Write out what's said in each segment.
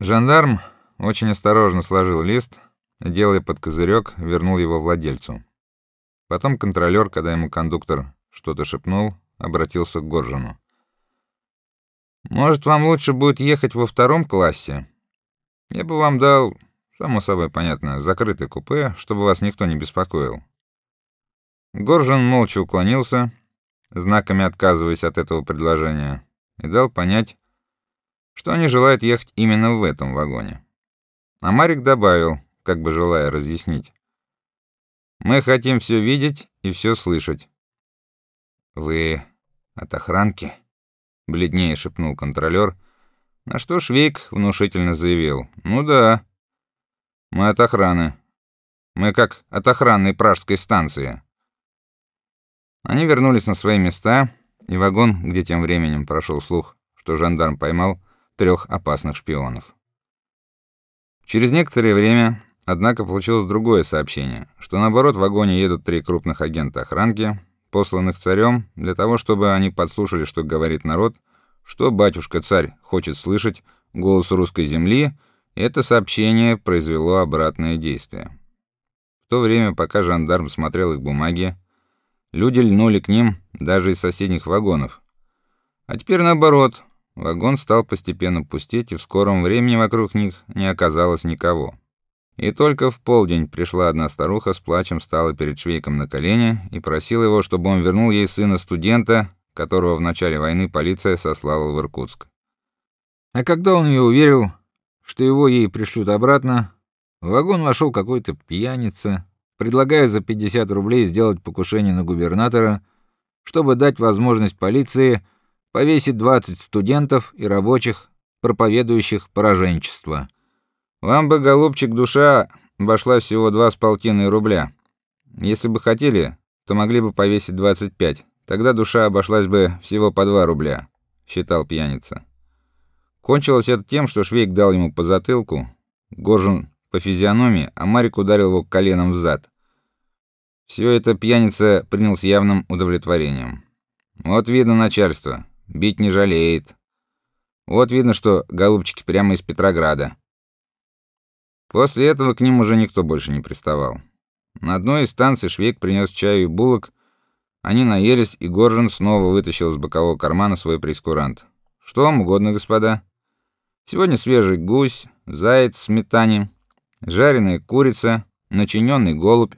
Жандарм очень осторожно сложил лист, делая под козырек, вернул его владельцу. Потом контролер, когда ему кондуктор что-то шепнул, обратился к Горжину. Может, вам лучше будет ехать во втором классе? Я бы вам дал, само собой понятно, закрытое купе, чтобы вас никто не беспокоил. Горжин молча уклонился, знаками отказываясь от этого предложения, и дал понять, что они желают ехать именно в этом вагоне. А Марик добавил, как бы желая разъяснить: "Мы хотим все видеть и все слышать". Вы от охранки? бледнее шепнул контролер, на что Швейк внушительно заявил: "Ну да. Мы от охраны. Мы как от охранной пражской станции". Они вернулись на свои места, и вагон, где тем временем прошел слух, что жандарм поймал трех опасных шпионов. Через некоторое время, однако, получилось другое сообщение, что наоборот в вагоне едут три крупных агента охранки, посланных царем для того, чтобы они подслушали, что говорит народ, что батюшка-царь хочет слышать голос русской земли, это сообщение произвело обратное действие. В то время, пока жандарм смотрел их бумаги, люди льнули к ним даже из соседних вагонов. А теперь наоборот, вагон стал постепенно пустеть, и в скором времени вокруг них не оказалось никого. И только в полдень пришла одна старуха с плачем, стала перед Швейком на колени и просила его, чтобы он вернул ей сына студента, которого в начале войны полиция сослала в Иркутск. А когда он ее уверил, что его ей пришлют обратно, в вагон вошел какой-то пьяница, предлагая за 50 рублей сделать покушение на губернатора, чтобы дать возможность полиции повесить 20 студентов и рабочих, проповедующих пораженчество. Вам бы, голубчик, душа обошлась всего два с полтиной рубля. Если бы хотели, то могли бы повесить 25. Тогда душа обошлась бы всего по 2 рубля, считал пьяница. Кончилось это тем, что Швейк дал ему по затылку, Горжин по физиономии, а Марик ударил его коленом в зад. Все это пьяница принял с явным удовлетворением. Вот видно начальство, бить не жалеет. Вот видно, что голубчики прямо из Петрограда. После этого к ним уже никто больше не приставал. На одной из станций Швейк принес чаю и булок. Они наелись, и Горжин снова вытащил из бокового кармана свой прескурант. Что вам угодно, господа? Сегодня свежий гусь, заяц в сметане, жареная курица, начиненный голубь.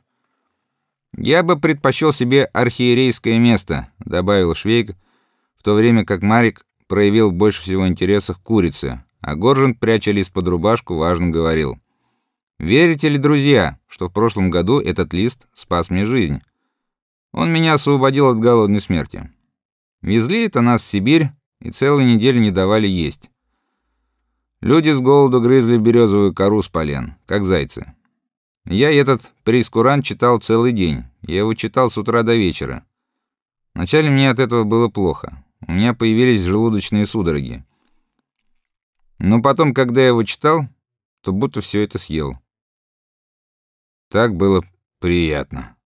Я бы предпочел себе архиерейское место, добавил Швейк, то время как Марик проявил больше всего интереса к курице, а Горжин, пряча лист под рубашку, важно говорил: Верите ли, друзья, что в прошлом году этот лист спас мне жизнь? Он меня освободил от голодной смерти. Везли это нас в Сибирь и целую неделю не давали есть. Люди с голоду грызли березовую кору с полен, как зайцы. Я этот прескурант читал целый день. Я его читал с утра до вечера. Вначале мне от этого было плохо. У меня появились желудочные судороги. Но потом, когда я его читал, то будто все это съел. Так было приятно.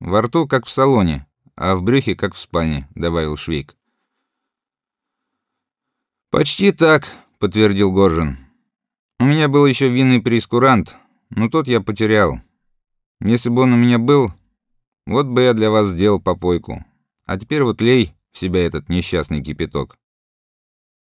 Во рту как в салоне, а в брюхе как в спальне, добавил Швейк. Почти так, подтвердил Горжин. У меня был еще винный прескурант, но тот я потерял. Если бы он у меня был, вот бы я для вас сделал попойку. А теперь вот лей в себя этот несчастный кипяток.